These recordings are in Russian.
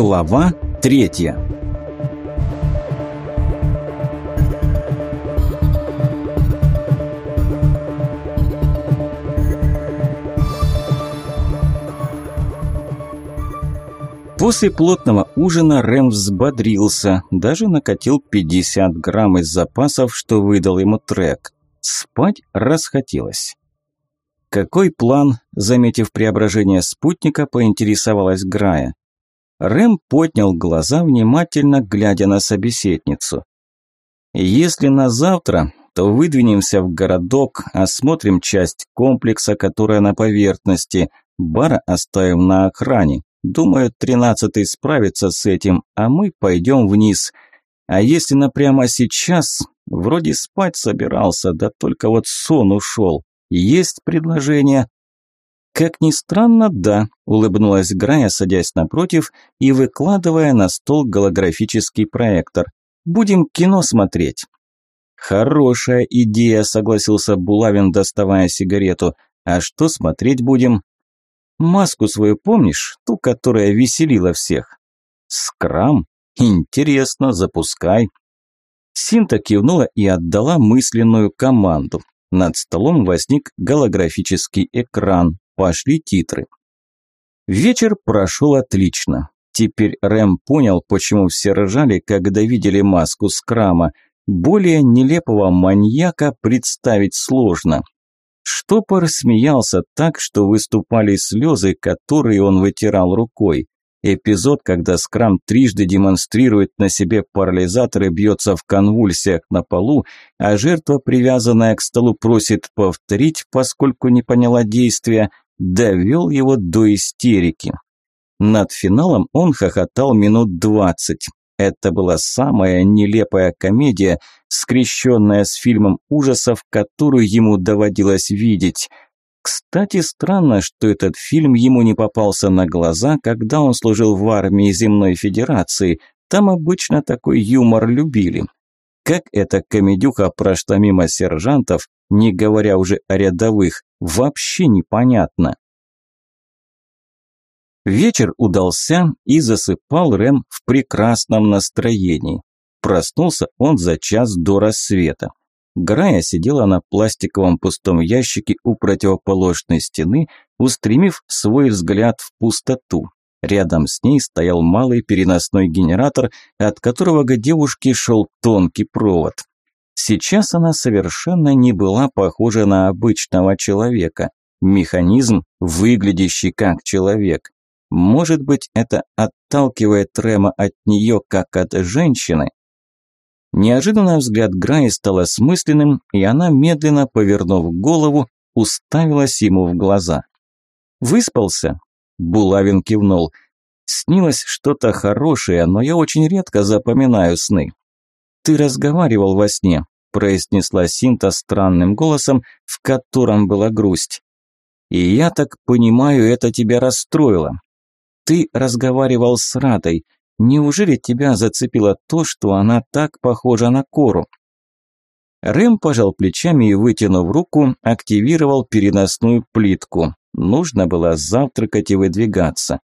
Глава третья После плотного ужина Рэм взбодрился, даже накатил 50 грамм из запасов, что выдал ему трек. Спать расхотелось. «Какой план?» – заметив преображение спутника, поинтересовалась Грая. Рэм поднял глаза, внимательно глядя на собеседницу. «Если на завтра, то выдвинемся в городок, осмотрим часть комплекса, которая на поверхности, бара оставим на охране. Думаю, тринадцатый справится с этим, а мы пойдем вниз. А если на прямо сейчас, вроде спать собирался, да только вот сон ушел. Есть предложение?» «Как ни странно, да», – улыбнулась Грая, садясь напротив и выкладывая на стол голографический проектор. «Будем кино смотреть». «Хорошая идея», – согласился Булавин, доставая сигарету. «А что смотреть будем?» «Маску свою помнишь? Ту, которая веселила всех?» «Скрам? Интересно, запускай». Синта кивнула и отдала мысленную команду. Над столом возник голографический экран, Пошли титры. Вечер прошел отлично. Теперь Рэм понял, почему все ржали, когда видели маску Скрама. Более нелепого маньяка представить сложно. Штопор смеялся так, что выступали слезы, которые он вытирал рукой. Эпизод, когда Скрам трижды демонстрирует на себе парализатор и бьется в конвульсиях на полу, а жертва, привязанная к столу, просит повторить, поскольку не поняла действия, довел его до истерики. Над финалом он хохотал минут двадцать. Это была самая нелепая комедия, скрещенная с фильмом ужасов, которую ему доводилось видеть. Кстати, странно, что этот фильм ему не попался на глаза, когда он служил в армии Земной Федерации. Там обычно такой юмор любили. Как эта комедюха прошла мимо сержантов, не говоря уже о рядовых вообще непонятно. Вечер удался и засыпал Рэм в прекрасном настроении. Проснулся он за час до рассвета. Грая сидела на пластиковом пустом ящике у противоположной стены, устремив свой взгляд в пустоту. Рядом с ней стоял малый переносной генератор, от которого к девушке шел тонкий провод. Сейчас она совершенно не была похожа на обычного человека. Механизм, выглядящий как человек. Может быть, это отталкивает Рема от нее, как от женщины? Неожиданно взгляд Граи стал осмысленным, и она, медленно повернув голову, уставилась ему в глаза. «Выспался?» – Булавин кивнул. «Снилось что-то хорошее, но я очень редко запоминаю сны. «Ты разговаривал во сне», – произнесла Синта странным голосом, в котором была грусть. «И я так понимаю, это тебя расстроило. Ты разговаривал с Радой. Неужели тебя зацепило то, что она так похожа на Кору?» Рэм пожал плечами и, вытянув руку, активировал переносную плитку. Нужно было завтракать и выдвигаться.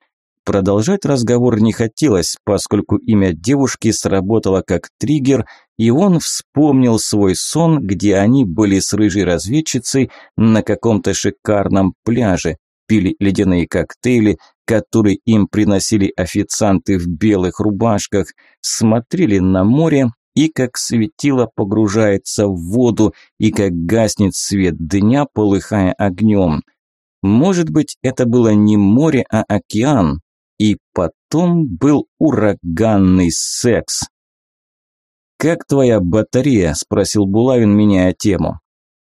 Продолжать разговор не хотелось, поскольку имя девушки сработало как триггер, и он вспомнил свой сон, где они были с рыжей разведчицей на каком-то шикарном пляже, пили ледяные коктейли, которые им приносили официанты в белых рубашках, смотрели на море и как светило погружается в воду, и как гаснет свет дня, полыхая огнем. Может быть, это было не море, а океан, и потом был ураганный секс. «Как твоя батарея?» – спросил Булавин, меняя тему.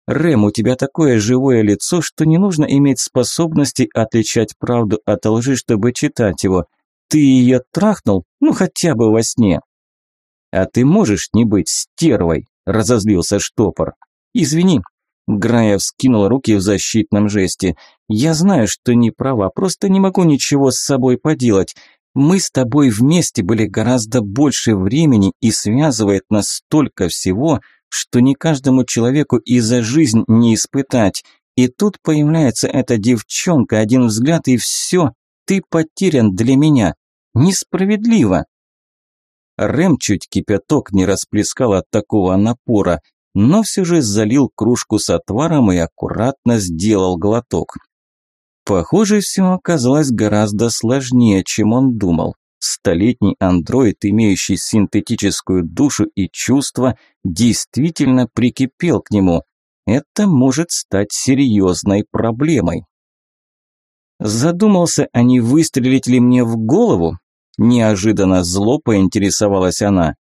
«Рэм, у тебя такое живое лицо, что не нужно иметь способности отличать правду от лжи, чтобы читать его. Ты ее трахнул? Ну, хотя бы во сне». «А ты можешь не быть стервой?» – разозлился штопор. «Извини, Граев скинул руки в защитном жесте. «Я знаю, что не права, просто не могу ничего с собой поделать. Мы с тобой вместе были гораздо больше времени и связывает нас столько всего, что не каждому человеку и за жизнь не испытать. И тут появляется эта девчонка, один взгляд и все, ты потерян для меня. Несправедливо!» Рэм чуть кипяток не расплескал от такого напора но все же залил кружку с отваром и аккуратно сделал глоток. Похоже, все оказалось гораздо сложнее, чем он думал. Столетний андроид, имеющий синтетическую душу и чувства, действительно прикипел к нему. Это может стать серьезной проблемой. Задумался, а не выстрелить ли мне в голову? Неожиданно зло поинтересовалась она.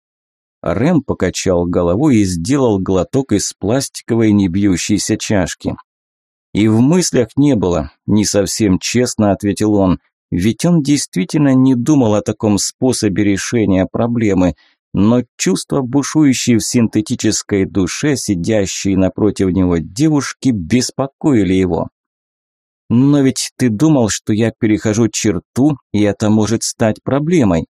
Рэм покачал головой и сделал глоток из пластиковой небьющейся чашки. «И в мыслях не было», – не совсем честно ответил он, ведь он действительно не думал о таком способе решения проблемы, но чувства, бушующие в синтетической душе, сидящие напротив него девушки, беспокоили его. «Но ведь ты думал, что я перехожу черту, и это может стать проблемой»,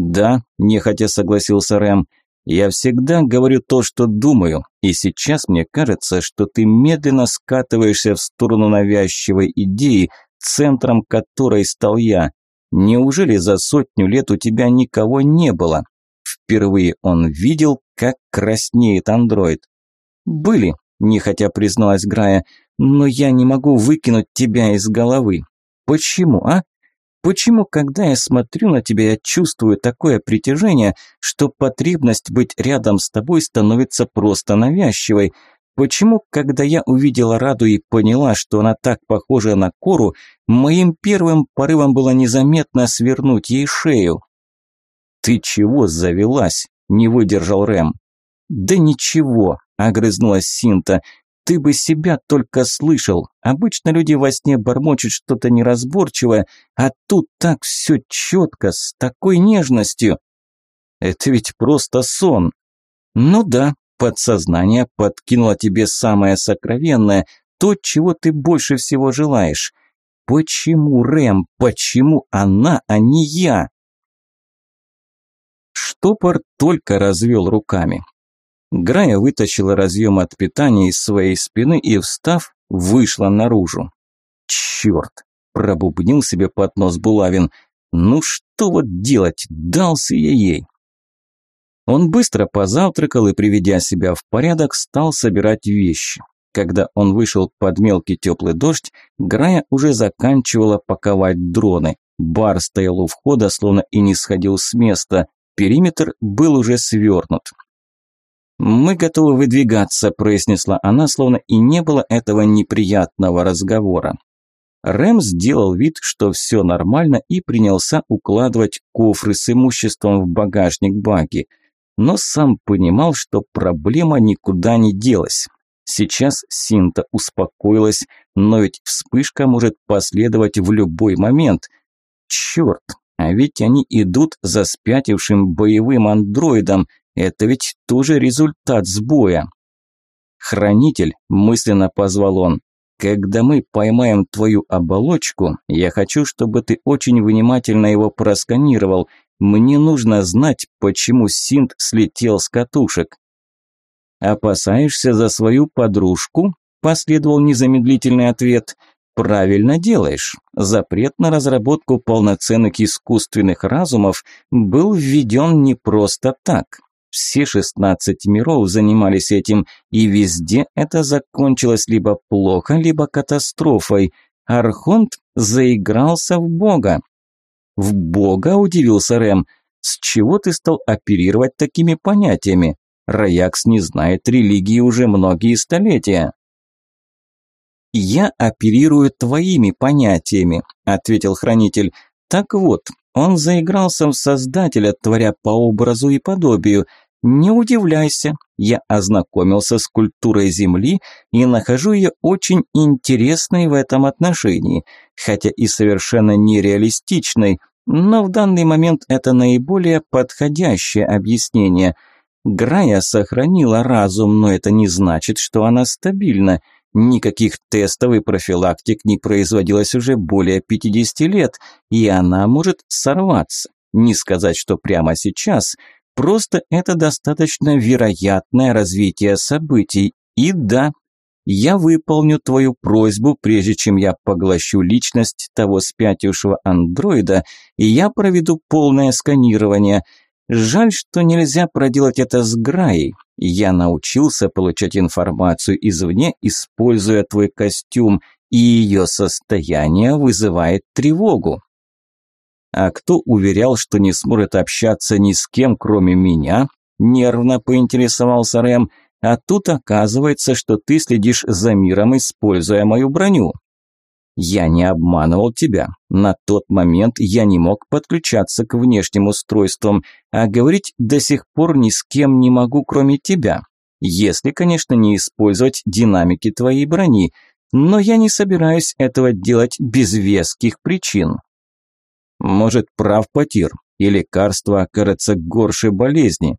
«Да», – нехотя согласился Рэм, – «я всегда говорю то, что думаю, и сейчас мне кажется, что ты медленно скатываешься в сторону навязчивой идеи, центром которой стал я. Неужели за сотню лет у тебя никого не было?» Впервые он видел, как краснеет андроид. «Были», – нехотя призналась Грая, – «но я не могу выкинуть тебя из головы. Почему, а? Почему, когда я смотрю на тебя, я чувствую такое притяжение, что потребность быть рядом с тобой становится просто навязчивой? Почему, когда я увидела Раду и поняла, что она так похожа на Кору, моим первым порывом было незаметно свернуть ей шею? «Ты чего завелась?» – не выдержал Рэм. «Да ничего», – огрызнулась Синта. Ты бы себя только слышал. Обычно люди во сне бормочут что-то неразборчивое, а тут так все четко, с такой нежностью. Это ведь просто сон. Ну да, подсознание подкинуло тебе самое сокровенное, то, чего ты больше всего желаешь. Почему, Рэм, почему она, а не я? Штопор только развел руками. Грая вытащила разъем от питания из своей спины и, встав, вышла наружу. «Черт!» – пробубнил себе под нос Булавин. «Ну что вот делать? Дался я ей!» Он быстро позавтракал и, приведя себя в порядок, стал собирать вещи. Когда он вышел под мелкий теплый дождь, Грая уже заканчивала паковать дроны. Бар стоял у входа, словно и не сходил с места. Периметр был уже свернут. «Мы готовы выдвигаться», – произнесла она, словно и не было этого неприятного разговора. Рэм сделал вид, что все нормально и принялся укладывать кофры с имуществом в багажник баги, но сам понимал, что проблема никуда не делась. Сейчас Синта успокоилась, но ведь вспышка может последовать в любой момент. Черт, а ведь они идут за спятившим боевым андроидом – это ведь тоже результат сбоя. «Хранитель», – мысленно позвал он, – «когда мы поймаем твою оболочку, я хочу, чтобы ты очень внимательно его просканировал. Мне нужно знать, почему Синт слетел с катушек». «Опасаешься за свою подружку?» – последовал незамедлительный ответ. «Правильно делаешь. Запрет на разработку полноценных искусственных разумов был введен не просто так. Все 16 миров занимались этим, и везде это закончилось либо плохо, либо катастрофой. Архонт заигрался в бога. «В бога?» – удивился Рэм. «С чего ты стал оперировать такими понятиями? Раякс не знает религии уже многие столетия». «Я оперирую твоими понятиями», – ответил хранитель. «Так вот, он заигрался в Создателя, творя по образу и подобию. Не удивляйся, я ознакомился с культурой Земли и нахожу ее очень интересной в этом отношении, хотя и совершенно нереалистичной, но в данный момент это наиболее подходящее объяснение. Грая сохранила разум, но это не значит, что она стабильна – Никаких тестов и профилактик не производилось уже более 50 лет, и она может сорваться. Не сказать, что прямо сейчас, просто это достаточно вероятное развитие событий. И да, я выполню твою просьбу, прежде чем я поглощу личность того спятившего андроида, и я проведу полное сканирование – Жаль, что нельзя проделать это с Граей. Я научился получать информацию извне, используя твой костюм, и ее состояние вызывает тревогу. А кто уверял, что не сможет общаться ни с кем, кроме меня? Нервно поинтересовался Рэм. А тут оказывается, что ты следишь за миром, используя мою броню. Я не обманывал тебя. На тот момент я не мог подключаться к внешним устройствам, а говорить до сих пор ни с кем не могу, кроме тебя. Если, конечно, не использовать динамики твоей брони, но я не собираюсь этого делать без веских причин. Может, прав Потир, и лекарство окажется горше болезни.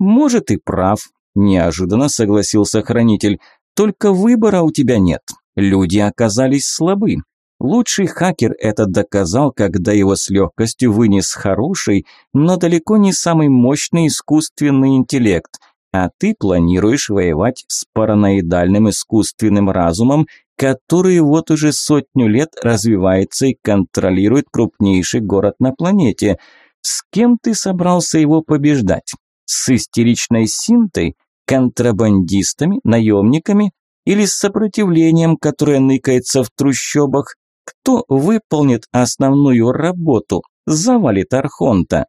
Может и прав, неожиданно согласился хранитель, только выбора у тебя нет. Люди оказались слабы. Лучший хакер это доказал, когда его с легкостью вынес хороший, но далеко не самый мощный искусственный интеллект, а ты планируешь воевать с параноидальным искусственным разумом, который вот уже сотню лет развивается и контролирует крупнейший город на планете. С кем ты собрался его побеждать? С истеричной синтой? Контрабандистами? Наемниками? или с сопротивлением, которое ныкается в трущобах, кто выполнит основную работу, завалит Архонта.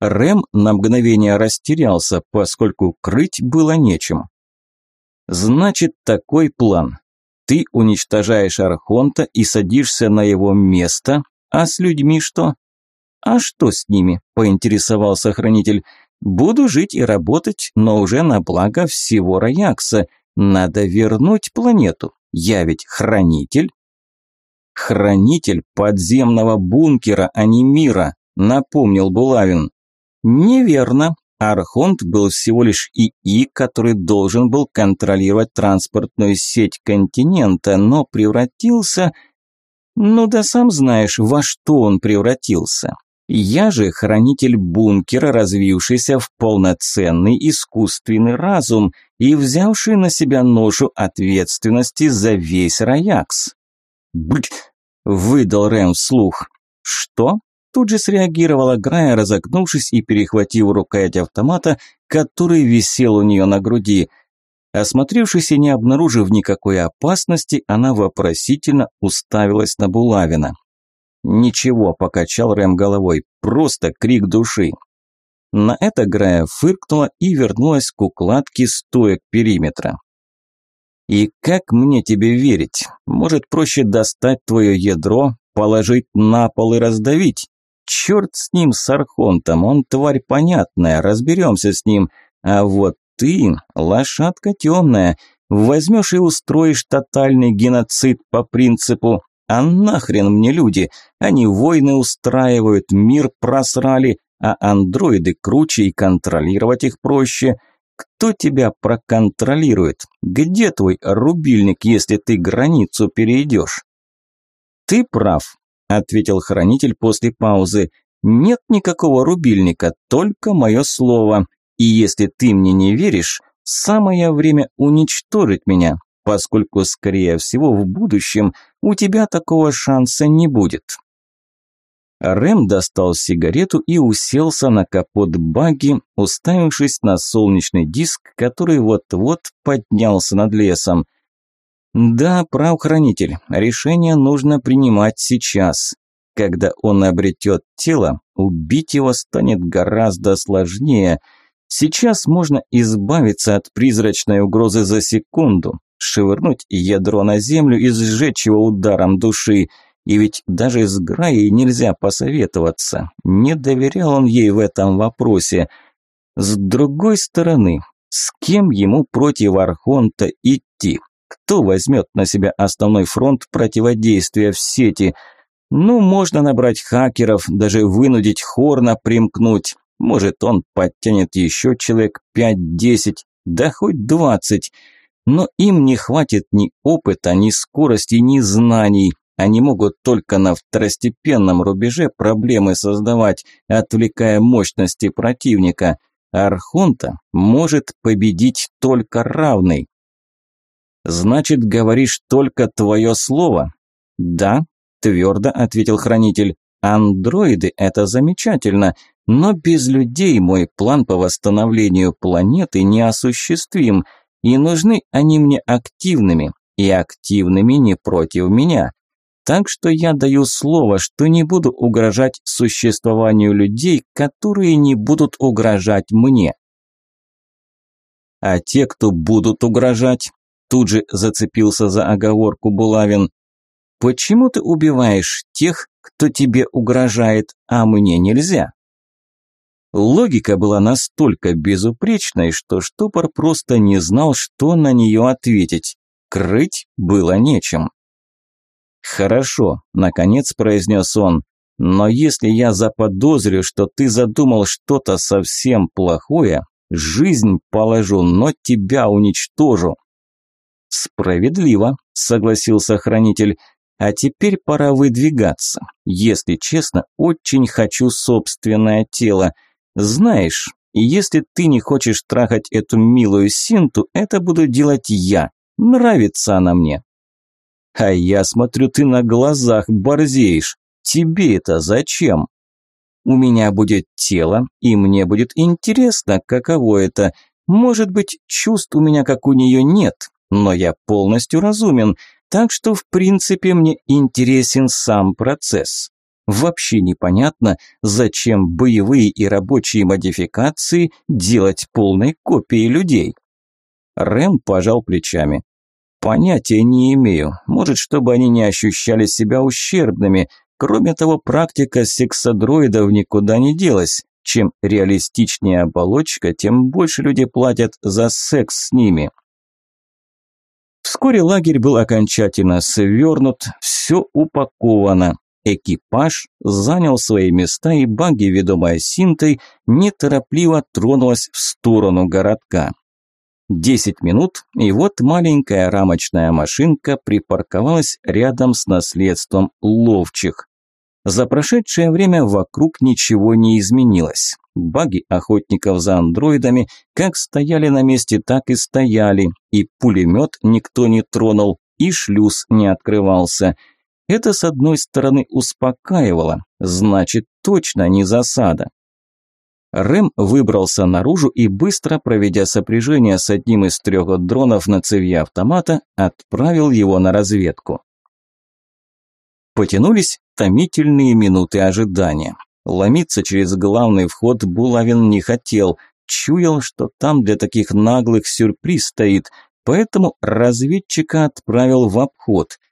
Рэм на мгновение растерялся, поскольку крыть было нечем. «Значит, такой план. Ты уничтожаешь Архонта и садишься на его место, а с людьми что?» «А что с ними?» – поинтересовался хранитель – Буду жить и работать, но уже на благо всего Раякса. Надо вернуть планету. Я ведь хранитель. Хранитель подземного бункера, а не мира, напомнил Булавин. Неверно. Архонт был всего лишь ИИ, который должен был контролировать транспортную сеть континента, но превратился... Ну да сам знаешь, во что он превратился. Я же хранитель бункера, развившийся в полноценный искусственный разум и взявший на себя ношу ответственности за весь Раякс. «Бык!» – выдал Рэм вслух. «Что?» – тут же среагировала Грая, разогнувшись и перехватив рукоять автомата, который висел у нее на груди. Осмотревшись и не обнаружив никакой опасности, она вопросительно уставилась на Булавина. «Ничего», – покачал Рэм головой, – «просто крик души». На это Грая фыркнула и вернулась к укладке стоек периметра. «И как мне тебе верить? Может, проще достать твое ядро, положить на пол и раздавить? Черт с ним, с Архонтом, он тварь понятная, разберемся с ним. А вот ты, лошадка темная, возьмешь и устроишь тотальный геноцид по принципу а нахрен мне люди? Они войны устраивают, мир просрали, а андроиды круче и контролировать их проще. Кто тебя проконтролирует? Где твой рубильник, если ты границу перейдешь? Ты прав, ответил хранитель после паузы. Нет никакого рубильника, только мое слово. И если ты мне не веришь, самое время уничтожить меня, поскольку, скорее всего, в будущем у тебя такого шанса не будет. Рэм достал сигарету и уселся на капот багги, уставившись на солнечный диск, который вот-вот поднялся над лесом. «Да, прав хранитель, решение нужно принимать сейчас. Когда он обретет тело, убить его станет гораздо сложнее. Сейчас можно избавиться от призрачной угрозы за секунду, швырнуть ядро на землю и сжечь его ударом души. И ведь даже с Граей нельзя посоветоваться. Не доверял он ей в этом вопросе. С другой стороны, с кем ему против Архонта идти? Кто возьмет на себя основной фронт противодействия в сети? Ну, можно набрать хакеров, даже вынудить Хорна примкнуть. Может, он подтянет еще человек 5-10, да хоть 20 но им не хватит ни опыта, ни скорости, ни знаний. Они могут только на второстепенном рубеже проблемы создавать, отвлекая мощности противника. Архонта может победить только равный. «Значит, говоришь только твое слово?» «Да», – твердо ответил хранитель. «Андроиды – это замечательно, но без людей мой план по восстановлению планеты неосуществим». И нужны они мне активными, и активными не против меня. Так что я даю слово, что не буду угрожать существованию людей, которые не будут угрожать мне. А те, кто будут угрожать, тут же зацепился за оговорку Булавин. Почему ты убиваешь тех, кто тебе угрожает, а мне нельзя? Логика была настолько безупречной, что штопор просто не знал, что на нее ответить. Крыть было нечем. «Хорошо», – наконец произнес он, – «но если я заподозрю, что ты задумал что-то совсем плохое, жизнь положу, но тебя уничтожу». «Справедливо», – согласился хранитель, – «а теперь пора выдвигаться. Если честно, очень хочу собственное тело». Знаешь, если ты не хочешь трахать эту милую Синту, это буду делать я. Нравится она мне. А я смотрю, ты на глазах борзеешь. Тебе это зачем? У меня будет тело, и мне будет интересно, каково это. Может быть, чувств у меня, как у нее, нет, но я полностью разумен, так что, в принципе, мне интересен сам процесс. Вообще непонятно, зачем боевые и рабочие модификации делать полной копией людей. Рэм пожал плечами. Понятия не имею. Может, чтобы они не ощущали себя ущербными. Кроме того, практика сексодроидов никуда не делась. Чем реалистичнее оболочка, тем больше люди платят за секс с ними. Вскоре лагерь был окончательно свернут, все упаковано. Экипаж занял свои места, и Багги, ведомая Синтой, неторопливо тронулась в сторону городка. Десять минут, и вот маленькая рамочная машинка припарковалась рядом с наследством ловчих. За прошедшее время вокруг ничего не изменилось. Баги охотников за андроидами как стояли на месте, так и стояли, и пулемет никто не тронул, и шлюз не открывался – это, с одной стороны, успокаивало, значит, точно не засада. Рэм выбрался наружу и, быстро проведя сопряжение с одним из трех дронов на цевье автомата, отправил его на разведку. Потянулись томительные минуты ожидания. Ломиться через главный вход Булавин не хотел, чуял, что там для таких наглых сюрприз стоит, поэтому разведчика отправил в обход –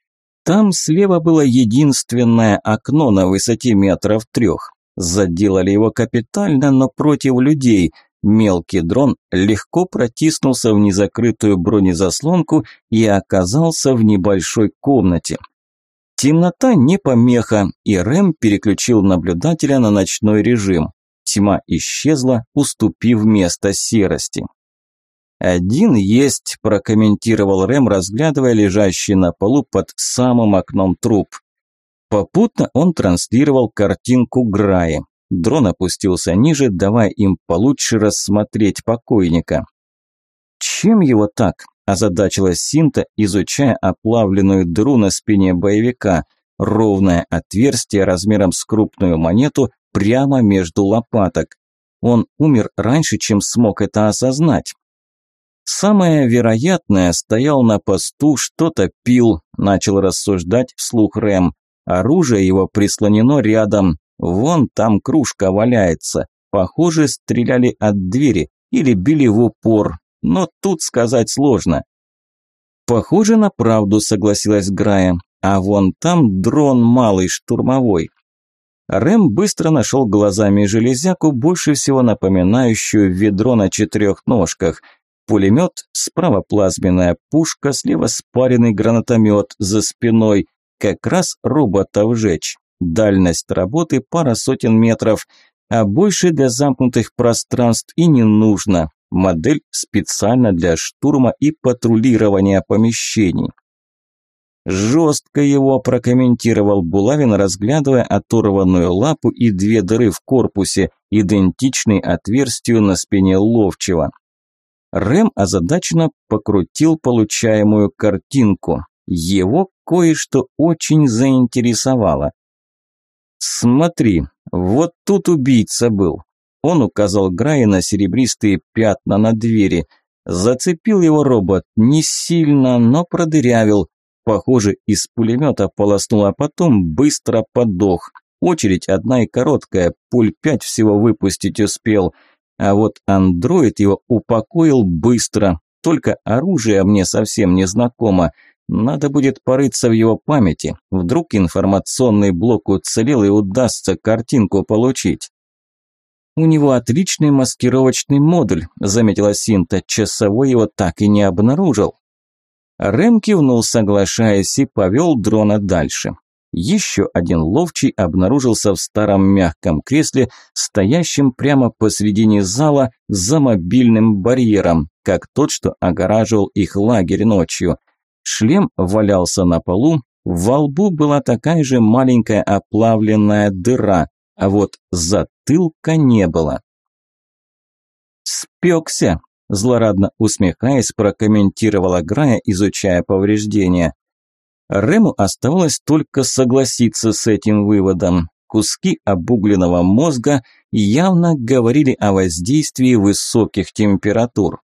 там слева было единственное окно на высоте метров трех. Заделали его капитально, но против людей. Мелкий дрон легко протиснулся в незакрытую бронезаслонку и оказался в небольшой комнате. Темнота не помеха, и Рэм переключил наблюдателя на ночной режим. Тьма исчезла, уступив место серости. «Один есть», – прокомментировал Рэм, разглядывая лежащий на полу под самым окном труп. Попутно он транслировал картинку Грае. Дрон опустился ниже, давая им получше рассмотреть покойника. «Чем его так?» – озадачилась Синта, изучая оплавленную дыру на спине боевика. Ровное отверстие размером с крупную монету прямо между лопаток. Он умер раньше, чем смог это осознать. Самое вероятное, стоял на посту, что-то пил, начал рассуждать вслух Рэм. Оружие его прислонено рядом. Вон там кружка валяется. Похоже, стреляли от двери или били в упор. Но тут сказать сложно. Похоже на правду, согласилась Грая. А вон там дрон малый штурмовой. Рэм быстро нашел глазами железяку, больше всего напоминающую ведро на четырех ножках – пулемет, справа плазменная пушка, слева спаренный гранатомет за спиной. Как раз роботов жечь. Дальность работы пара сотен метров, а больше для замкнутых пространств и не нужно. Модель специально для штурма и патрулирования помещений. Жестко его прокомментировал Булавин, разглядывая оторванную лапу и две дыры в корпусе, идентичные отверстию на спине ловчего. Рэм озадаченно покрутил получаемую картинку. Его кое-что очень заинтересовало. «Смотри, вот тут убийца был». Он указал Грая на серебристые пятна на двери. Зацепил его робот, не сильно, но продырявил. Похоже, из пулемета полоснул, а потом быстро подох. Очередь одна и короткая, пуль пять всего выпустить успел – а вот андроид его упокоил быстро. Только оружие мне совсем не знакомо. Надо будет порыться в его памяти. Вдруг информационный блок уцелел и удастся картинку получить. «У него отличный маскировочный модуль», – заметила Синта. «Часовой его так и не обнаружил». Рэм кивнул, соглашаясь, и повел дрона дальше. Еще один ловчий обнаружился в старом мягком кресле, стоящем прямо посредине зала за мобильным барьером, как тот, что огораживал их лагерь ночью. Шлем валялся на полу, во лбу была такая же маленькая оплавленная дыра, а вот затылка не было. «Спекся!» – злорадно усмехаясь, прокомментировала Грая, изучая повреждения. Рему оставалось только согласиться с этим выводом. Куски обугленного мозга явно говорили о воздействии высоких температур.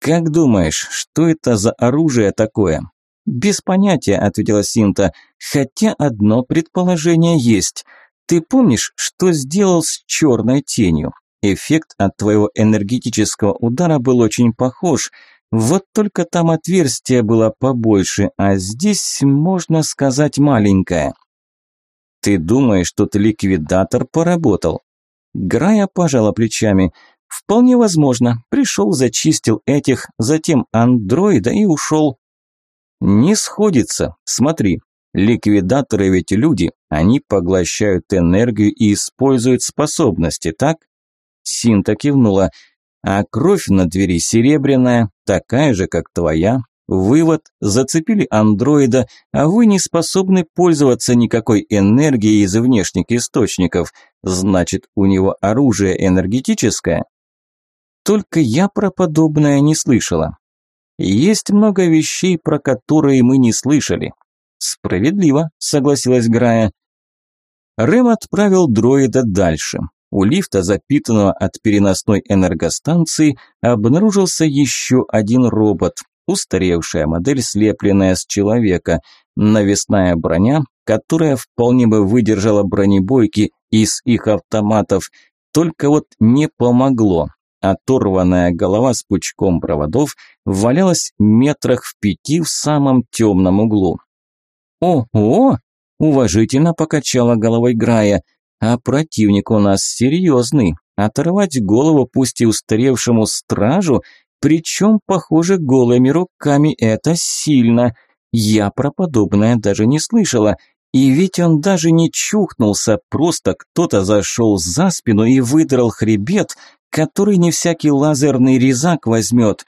«Как думаешь, что это за оружие такое?» «Без понятия», – ответила Синта, – «хотя одно предположение есть. Ты помнишь, что сделал с черной тенью? Эффект от твоего энергетического удара был очень похож, вот только там отверстие было побольше, а здесь, можно сказать, маленькое. «Ты думаешь, тут ликвидатор поработал?» Грая пожала плечами. «Вполне возможно. Пришел, зачистил этих, затем андроида и ушел». «Не сходится. Смотри, ликвидаторы ведь люди, они поглощают энергию и используют способности, так?» Синта кивнула. «А кровь на двери серебряная, такая же, как твоя. Вывод, зацепили андроида, а вы не способны пользоваться никакой энергией из внешних источников. Значит, у него оружие энергетическое? Только я про подобное не слышала. Есть много вещей, про которые мы не слышали. Справедливо, согласилась Грая. Рэм отправил дроида дальше у лифта, запитанного от переносной энергостанции, обнаружился еще один робот, устаревшая модель, слепленная с человека, навесная броня, которая вполне бы выдержала бронебойки из их автоматов, только вот не помогло. Оторванная голова с пучком проводов валялась метрах в пяти в самом темном углу. О, о! – уважительно покачала головой Грая – а противник у нас серьезный. Оторвать голову пусть и устаревшему стражу, причем, похоже, голыми руками это сильно. Я про подобное даже не слышала. И ведь он даже не чухнулся, просто кто-то зашел за спину и выдрал хребет, который не всякий лазерный резак возьмет.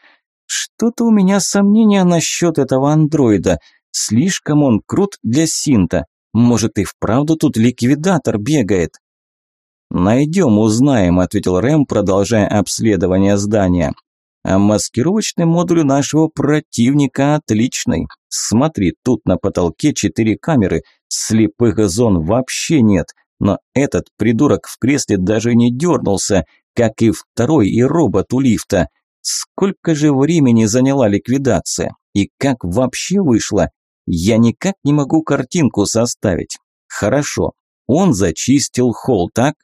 Что-то у меня сомнения насчет этого андроида. Слишком он крут для синта. Может, и вправду тут ликвидатор бегает?» «Найдем, узнаем», – ответил Рэм, продолжая обследование здания. «А маскировочный модуль у нашего противника отличный. Смотри, тут на потолке четыре камеры, слепых зон вообще нет, но этот придурок в кресле даже не дернулся, как и второй и робот у лифта. Сколько же времени заняла ликвидация? И как вообще вышло? Я никак не могу картинку составить. Хорошо. Он зачистил холл, так?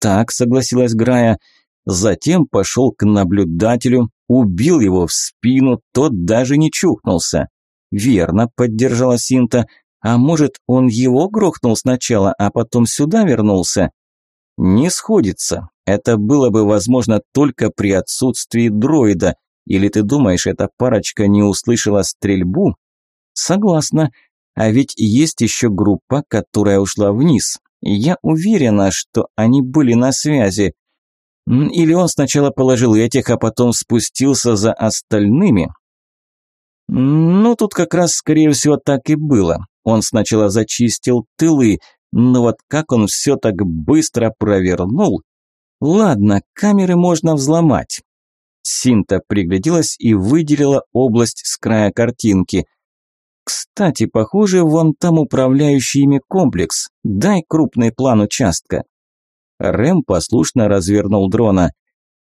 Так, согласилась Грая. Затем пошел к наблюдателю, убил его в спину, тот даже не чухнулся. Верно, поддержала Синта. А может, он его грохнул сначала, а потом сюда вернулся? Не сходится. Это было бы возможно только при отсутствии дроида. Или ты думаешь, эта парочка не услышала стрельбу Согласна. А ведь есть еще группа, которая ушла вниз. Я уверена, что они были на связи. Или он сначала положил этих, а потом спустился за остальными. Ну, тут как раз, скорее всего, так и было. Он сначала зачистил тылы, но вот как он все так быстро провернул. Ладно, камеры можно взломать. Синта пригляделась и выделила область с края картинки. Кстати, похоже, вон там управляющий ими комплекс. Дай крупный план участка. Рэм послушно развернул дрона.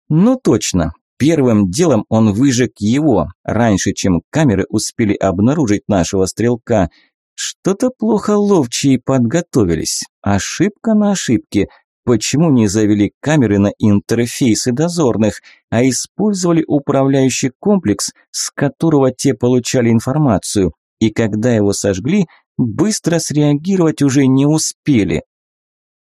Ну точно. Первым делом он выжег его, раньше, чем камеры успели обнаружить нашего стрелка. Что-то плохо ловчие подготовились. Ошибка на ошибке. Почему не завели камеры на интерфейсы дозорных, а использовали управляющий комплекс, с которого те получали информацию? и когда его сожгли, быстро среагировать уже не успели.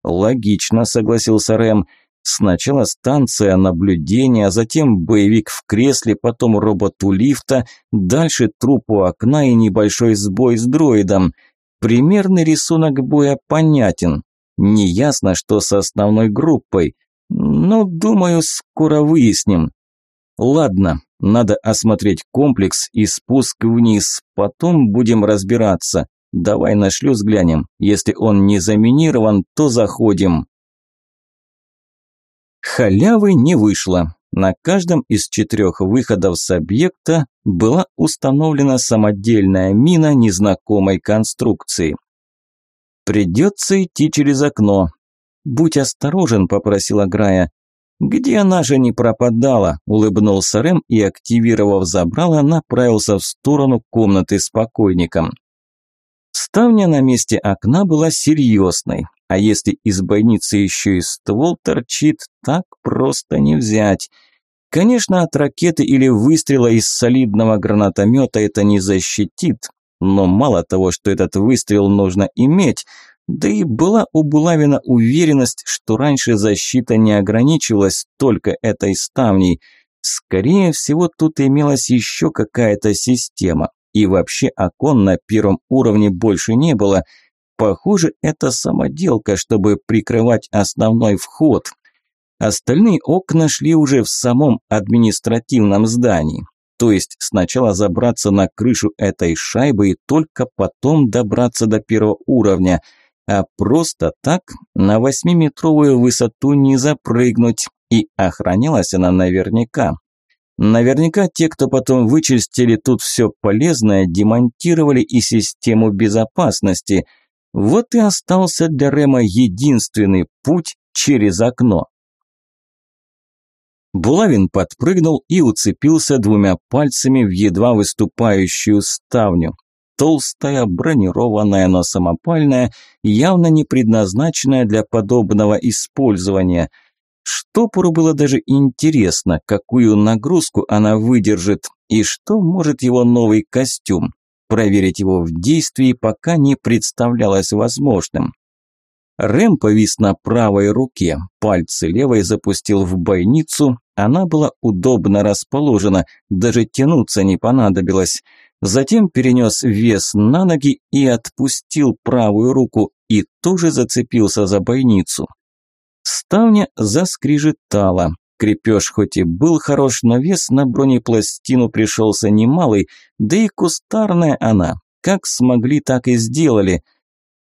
Логично, согласился Рэм. Сначала станция наблюдения, а затем боевик в кресле, потом робот у лифта, дальше труп у окна и небольшой сбой с дроидом. Примерный рисунок боя понятен. Неясно, что с основной группой. Но, думаю, скоро выясним. Ладно, надо осмотреть комплекс и спуск вниз, потом будем разбираться. Давай на шлюз глянем. Если он не заминирован, то заходим. Халявы не вышло. На каждом из четырех выходов с объекта была установлена самодельная мина незнакомой конструкции. «Придется идти через окно». «Будь осторожен», – попросила Грая. «Где она же не пропадала?» – улыбнулся Рэм и, активировав забрало, направился в сторону комнаты с покойником. Ставня на месте окна была серьезной, а если из бойницы еще и ствол торчит, так просто не взять. Конечно, от ракеты или выстрела из солидного гранатомета это не защитит, но мало того, что этот выстрел нужно иметь – да и была у Булавина уверенность, что раньше защита не ограничивалась только этой ставней. Скорее всего, тут имелась еще какая-то система. И вообще окон на первом уровне больше не было. Похоже, это самоделка, чтобы прикрывать основной вход. Остальные окна шли уже в самом административном здании. То есть сначала забраться на крышу этой шайбы и только потом добраться до первого уровня – а просто так на восьмиметровую высоту не запрыгнуть, и охранялась она наверняка. Наверняка те, кто потом вычистили тут все полезное, демонтировали и систему безопасности. Вот и остался для Рема единственный путь через окно. Булавин подпрыгнул и уцепился двумя пальцами в едва выступающую ставню толстая, бронированная, но самопальная, явно не предназначенная для подобного использования. Штопору было даже интересно, какую нагрузку она выдержит и что может его новый костюм. Проверить его в действии пока не представлялось возможным. Рэм повис на правой руке, пальцы левой запустил в бойницу, она была удобно расположена, даже тянуться не понадобилось – Затем перенес вес на ноги и отпустил правую руку и тоже зацепился за бойницу. Ставня заскрежетала. Крепеж хоть и был хорош, но вес на бронепластину пришелся немалый, да и кустарная она. Как смогли, так и сделали.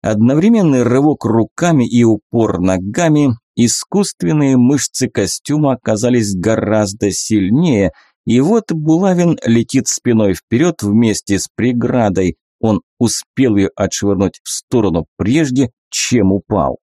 Одновременный рывок руками и упор ногами, искусственные мышцы костюма оказались гораздо сильнее – и вот Булавин летит спиной вперед вместе с преградой. Он успел ее отшвырнуть в сторону прежде, чем упал.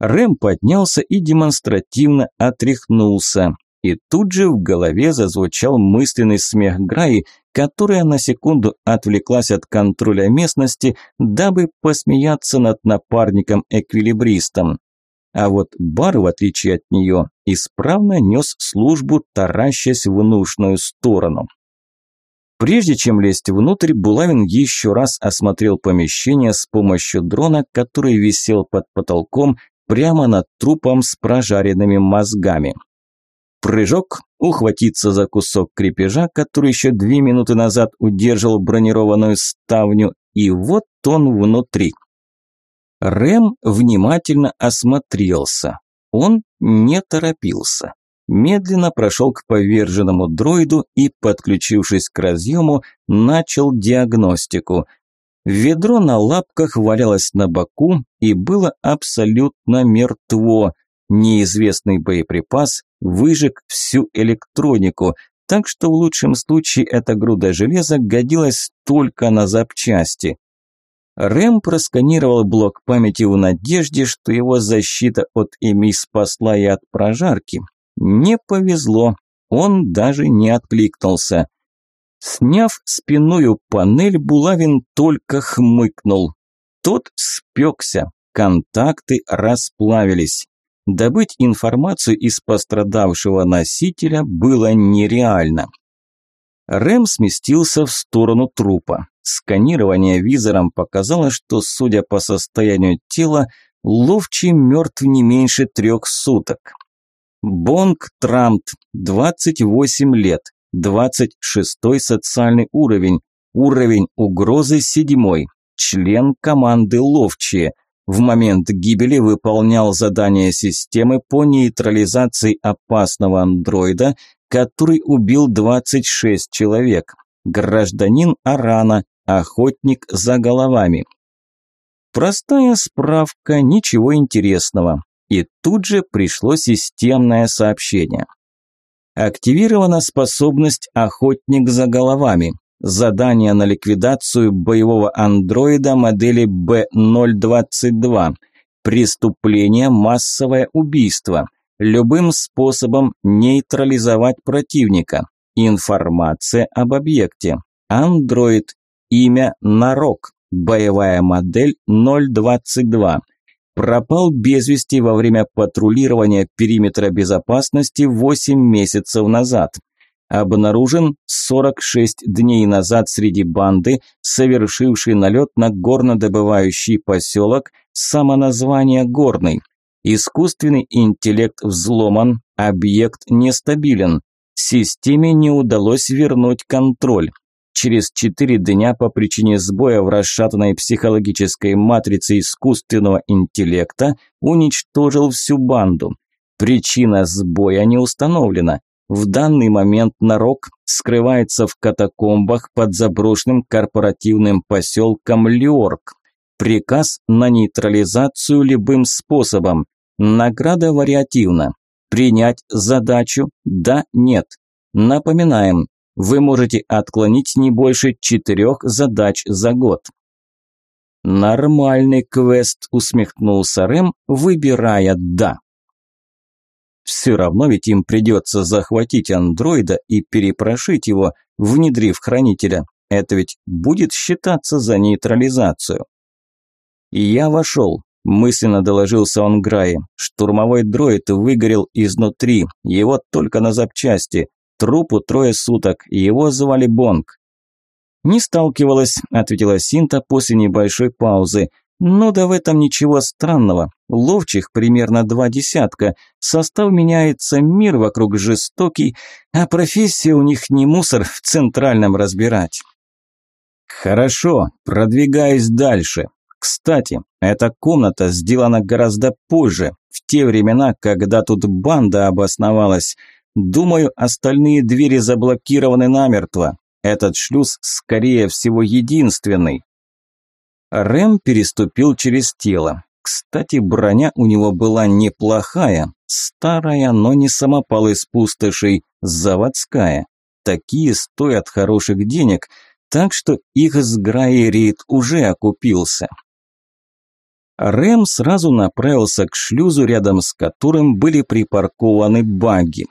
Рэм поднялся и демонстративно отряхнулся. И тут же в голове зазвучал мысленный смех Граи, которая на секунду отвлеклась от контроля местности, дабы посмеяться над напарником-эквилибристом а вот бар, в отличие от нее, исправно нес службу, таращась в нужную сторону. Прежде чем лезть внутрь, Булавин еще раз осмотрел помещение с помощью дрона, который висел под потолком прямо над трупом с прожаренными мозгами. Прыжок, ухватиться за кусок крепежа, который еще две минуты назад удерживал бронированную ставню, и вот он внутри – Рэм внимательно осмотрелся. Он не торопился. Медленно прошел к поверженному дроиду и, подключившись к разъему, начал диагностику. Ведро на лапках валялось на боку и было абсолютно мертво. Неизвестный боеприпас выжег всю электронику, так что в лучшем случае эта груда железа годилась только на запчасти. Рэм просканировал блок памяти в надежде, что его защита от Эми спасла и от прожарки. Не повезло, он даже не откликнулся. Сняв спинную панель, Булавин только хмыкнул. Тот спекся, контакты расплавились. Добыть информацию из пострадавшего носителя было нереально. Рэм сместился в сторону трупа. Сканирование визором показало, что, судя по состоянию тела, Ловчий мертв не меньше трех суток. Бонг Трамт, 28 лет, 26 социальный уровень, уровень угрозы 7, член команды Ловчие. В момент гибели выполнял задание системы по нейтрализации опасного андроида, который убил 26 человек. Гражданин Арана, Охотник за головами. Простая справка, ничего интересного. И тут же пришло системное сообщение. Активирована способность «Охотник за головами». Задание на ликвидацию боевого андроида модели B022. Преступление массовое убийство. Любым способом нейтрализовать противника. Информация об объекте. Андроид Имя Нарок, боевая модель 022. Пропал без вести во время патрулирования периметра безопасности 8 месяцев назад. Обнаружен 46 дней назад среди банды, совершившей налет на горнодобывающий поселок, самоназвание «Горный». Искусственный интеллект взломан, объект нестабилен. Системе не удалось вернуть контроль через 4 дня по причине сбоя в расшатанной психологической матрице искусственного интеллекта уничтожил всю банду. Причина сбоя не установлена. В данный момент Нарок скрывается в катакомбах под заброшенным корпоративным поселком Лиорк. Приказ на нейтрализацию любым способом. Награда вариативна. Принять задачу – да, нет. Напоминаем, вы можете отклонить не больше четырех задач за год. Нормальный квест, усмехнулся Рэм, выбирая «да». Все равно ведь им придется захватить андроида и перепрошить его, внедрив хранителя. Это ведь будет считаться за нейтрализацию. И «Я вошел», – мысленно доложился он Грае. «Штурмовой дроид выгорел изнутри, его только на запчасти. Трупу трое суток, его звали Бонг. «Не сталкивалась», – ответила Синта после небольшой паузы. Ну да в этом ничего странного. Ловчих примерно два десятка. Состав меняется, мир вокруг жестокий, а профессия у них не мусор в центральном разбирать». «Хорошо, продвигаясь дальше», кстати, эта комната сделана гораздо позже, в те времена, когда тут банда обосновалась. Думаю, остальные двери заблокированы намертво. Этот шлюз, скорее всего, единственный. Рэм переступил через тело. Кстати, броня у него была неплохая, старая, но не самопал из пустошей, заводская. Такие стоят хороших денег, так что их с Граи уже окупился. Рэм сразу направился к шлюзу, рядом с которым были припаркованы баги.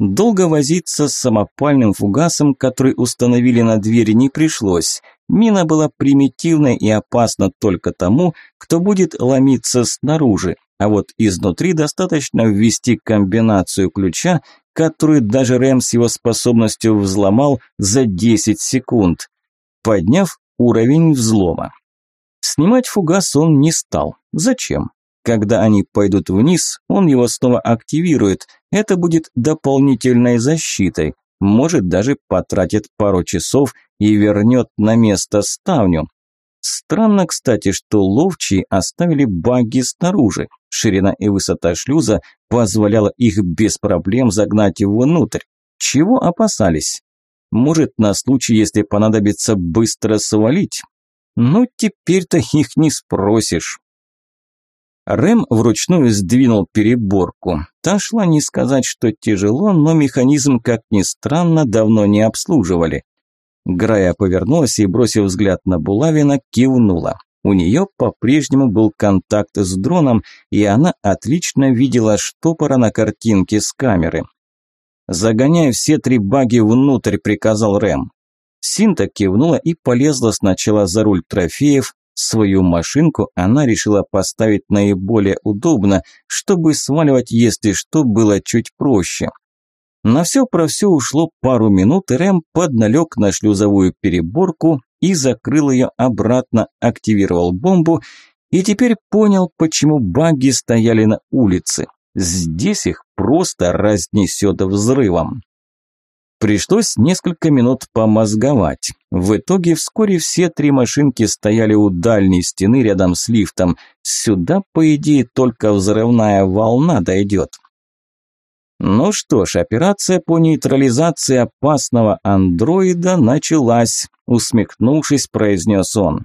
Долго возиться с самопальным фугасом, который установили на двери, не пришлось. Мина была примитивной и опасна только тому, кто будет ломиться снаружи, а вот изнутри достаточно ввести комбинацию ключа, которую даже Рэм с его способностью взломал за 10 секунд, подняв уровень взлома. Снимать фугас он не стал. Зачем? Когда они пойдут вниз, он его снова активирует. Это будет дополнительной защитой. Может, даже потратит пару часов и вернет на место ставню. Странно, кстати, что ловчие оставили баги снаружи. Ширина и высота шлюза позволяла их без проблем загнать его внутрь. Чего опасались? Может, на случай, если понадобится быстро свалить? Ну, теперь-то их не спросишь. Рэм вручную сдвинул переборку. Та шла не сказать, что тяжело, но механизм, как ни странно, давно не обслуживали. Грая повернулась и, бросив взгляд на Булавина, кивнула. У нее по-прежнему был контакт с дроном, и она отлично видела штопора на картинке с камеры. «Загоняй все три баги внутрь», – приказал Рэм. Синта кивнула и полезла сначала за руль трофеев, Свою машинку она решила поставить наиболее удобно, чтобы сваливать, если что, было чуть проще. На все про все ушло пару минут, Рэм подналег на шлюзовую переборку и закрыл ее обратно, активировал бомбу и теперь понял, почему баги стояли на улице. Здесь их просто разнесет взрывом. Пришлось несколько минут помозговать. В итоге вскоре все три машинки стояли у дальней стены рядом с лифтом. Сюда, по идее, только взрывная волна дойдет. Ну что ж, операция по нейтрализации опасного андроида началась, усмехнувшись, произнес он.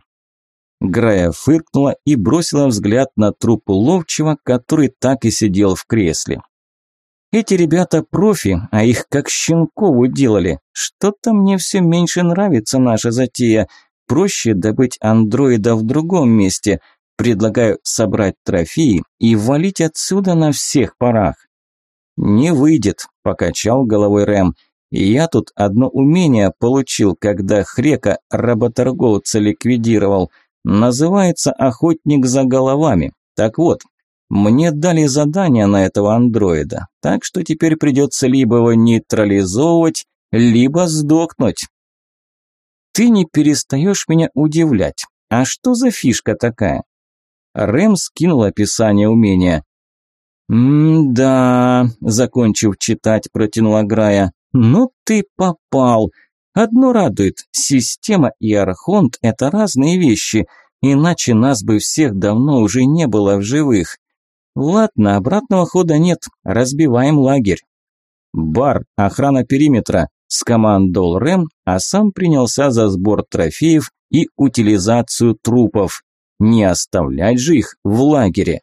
Грая фыркнула и бросила взгляд на труп уловчего, который так и сидел в кресле. Эти ребята профи, а их как щенков делали. Что-то мне все меньше нравится наша затея. Проще добыть андроида в другом месте. Предлагаю собрать трофеи и валить отсюда на всех парах. «Не выйдет», – покачал головой Рэм. «Я тут одно умение получил, когда Хрека работорговца ликвидировал. Называется «Охотник за головами». Так вот, мне дали задание на этого андроида, так что теперь придется либо его нейтрализовывать, либо сдохнуть. Ты не перестаешь меня удивлять. А что за фишка такая? Рэм скинул описание умения. «М-да», – закончив читать, протянула Грая. «Ну ты попал. Одно радует, система и архонт – это разные вещи, иначе нас бы всех давно уже не было в живых. Ладно, обратного хода нет, разбиваем лагерь. Бар, охрана периметра, скомандовал Рэм, а сам принялся за сбор трофеев и утилизацию трупов. Не оставлять же их в лагере.